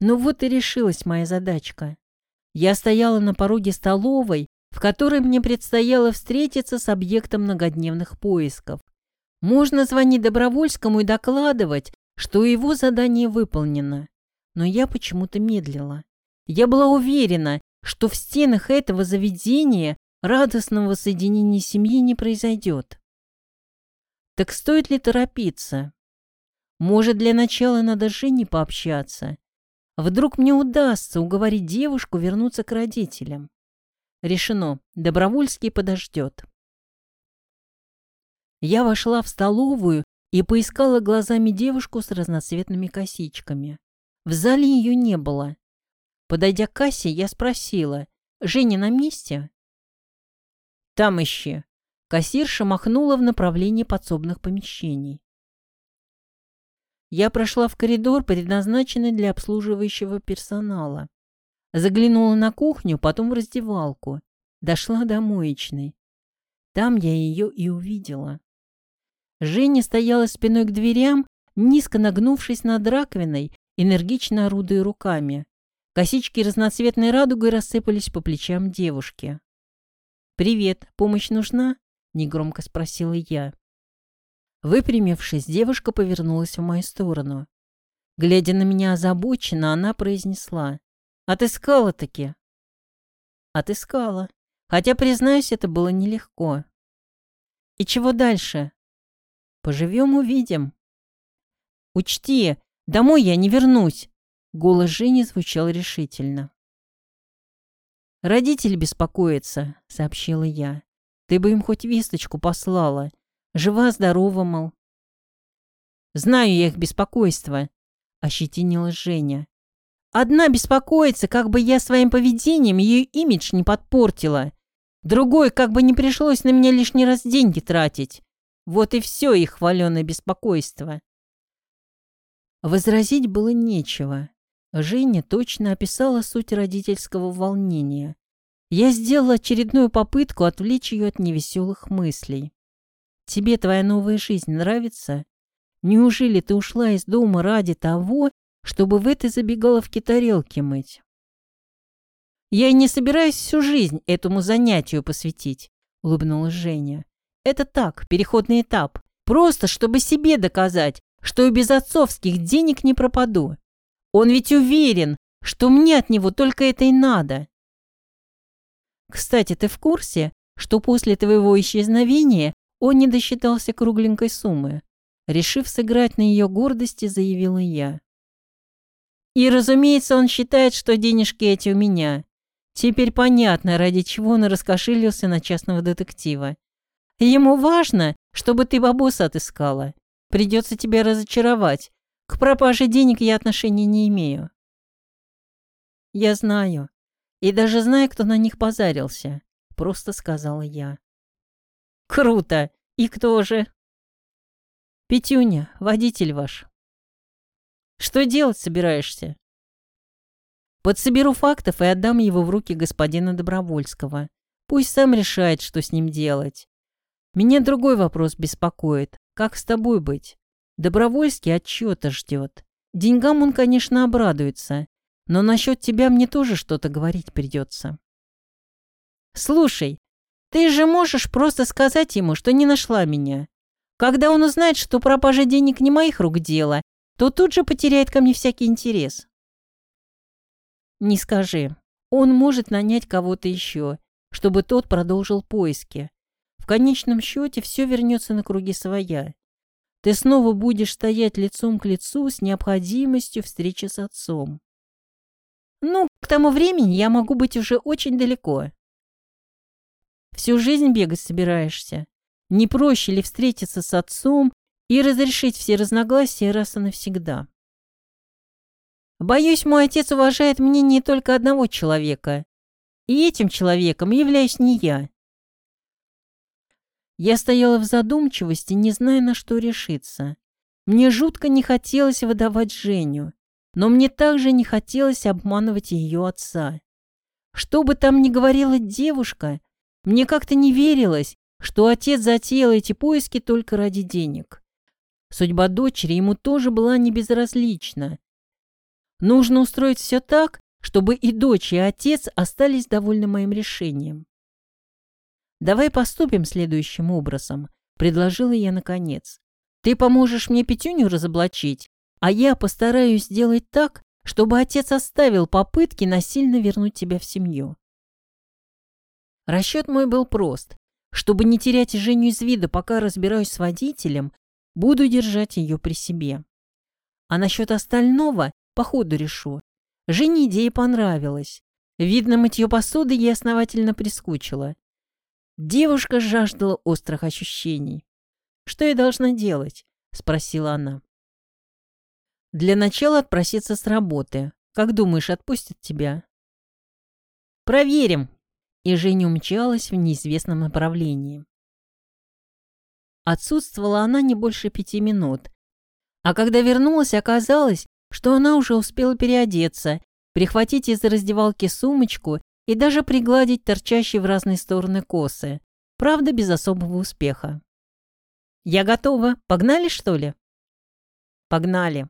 Ну вот и решилась моя задачка. Я стояла на пороге столовой, в которой мне предстояло встретиться с объектом многодневных поисков. Можно звонить Добровольскому и докладывать, что его задание выполнено. Но я почему-то медлила. Я была уверена, что в стенах этого заведения радостного соединения семьи не произойдет. Так стоит ли торопиться? Может, для начала надо с Женей пообщаться? Вдруг мне удастся уговорить девушку вернуться к родителям. Решено, Добровольский подождет. Я вошла в столовую и поискала глазами девушку с разноцветными косичками. В зале ее не было. Подойдя к кассе, я спросила, «Женя на месте?» «Там ищи». Кассирша махнула в направлении подсобных помещений. Я прошла в коридор, предназначенный для обслуживающего персонала. Заглянула на кухню, потом в раздевалку. Дошла до моечной. Там я ее и увидела. Женя стояла спиной к дверям, низко нагнувшись над раковиной, энергично орудуя руками. Косички разноцветной радугой рассыпались по плечам девушки. «Привет, помощь нужна?» — негромко спросила я. Выпрямившись, девушка повернулась в мою сторону. Глядя на меня озабоченно, она произнесла. «Отыскала-таки?» «Отыскала. Хотя, признаюсь, это было нелегко». «И чего дальше?» «Поживем, увидим». «Учти, домой я не вернусь!» Голос Жени звучал решительно. «Родители беспокоятся», — сообщила я. «Ты бы им хоть весточку послала. Жива-здорова, мол». «Знаю я их беспокойство», — ощетинила Женя. «Одна беспокоится, как бы я своим поведением ее имидж не подпортила. Другой, как бы не пришлось на меня лишний раз деньги тратить. Вот и все их хваленое беспокойство». Возразить было нечего. Женя точно описала суть родительского волнения. Я сделала очередную попытку отвлечь ее от невеселых мыслей. Тебе твоя новая жизнь нравится? Неужели ты ушла из дома ради того, чтобы в этой забегаловке тарелки мыть? Я и не собираюсь всю жизнь этому занятию посвятить, улыбнулась Женя. Это так, переходный этап. Просто, чтобы себе доказать, что и без отцовских денег не пропаду. Он ведь уверен, что мне от него только это и надо. Кстати, ты в курсе, что после твоего исчезновения он не досчитался кругленькой суммы. Решив сыграть на ее гордости, заявила я. И, разумеется, он считает, что денежки эти у меня. Теперь понятно, ради чего он раскошелился на частного детектива. Ему важно, чтобы ты бабуса отыскала. Придется тебя разочаровать. К пропаже денег я отношения не имею. Я знаю. И даже знаю, кто на них позарился. Просто сказала я. Круто! И кто же? Петюня, водитель ваш. Что делать собираешься? Подсоберу фактов и отдам его в руки господина Добровольского. Пусть сам решает, что с ним делать. Меня другой вопрос беспокоит. Как с тобой быть? Добровольский отчета ждет. Деньгам он, конечно, обрадуется, но насчет тебя мне тоже что-то говорить придется. Слушай, ты же можешь просто сказать ему, что не нашла меня. Когда он узнает, что пропажа денег не моих рук дело, то тут же потеряет ко мне всякий интерес. Не скажи. Он может нанять кого-то еще, чтобы тот продолжил поиски. В конечном счете все вернется на круги своя. Ты снова будешь стоять лицом к лицу с необходимостью встречи с отцом. Ну, к тому времени я могу быть уже очень далеко. Всю жизнь бегать собираешься? Не проще ли встретиться с отцом и разрешить все разногласия раз и навсегда? Боюсь, мой отец уважает мнение только одного человека. И этим человеком являюсь не я. Я стояла в задумчивости, не зная, на что решиться. Мне жутко не хотелось выдавать Женю, но мне также не хотелось обманывать ее отца. Что бы там ни говорила девушка, мне как-то не верилось, что отец затеял эти поиски только ради денег. Судьба дочери ему тоже была не безразлична. Нужно устроить все так, чтобы и дочь, и отец остались довольны моим решением. «Давай поступим следующим образом», — предложила я наконец. «Ты поможешь мне Петюню разоблачить, а я постараюсь сделать так, чтобы отец оставил попытки насильно вернуть тебя в семью». Расчет мой был прост. Чтобы не терять Женю из вида, пока разбираюсь с водителем, буду держать ее при себе. А насчет остального по ходу решу. Жене идея понравилась. Видно, мытье посуды ей основательно прискучило. Девушка жаждала острых ощущений. «Что я должна делать?» – спросила она. «Для начала отпроситься с работы. Как думаешь, отпустят тебя?» «Проверим!» И Женя умчалась в неизвестном направлении. Отсутствовала она не больше пяти минут. А когда вернулась, оказалось, что она уже успела переодеться, прихватить из раздевалки сумочку и даже пригладить торчащие в разные стороны косы. Правда, без особого успеха. «Я готова. Погнали, что ли?» «Погнали».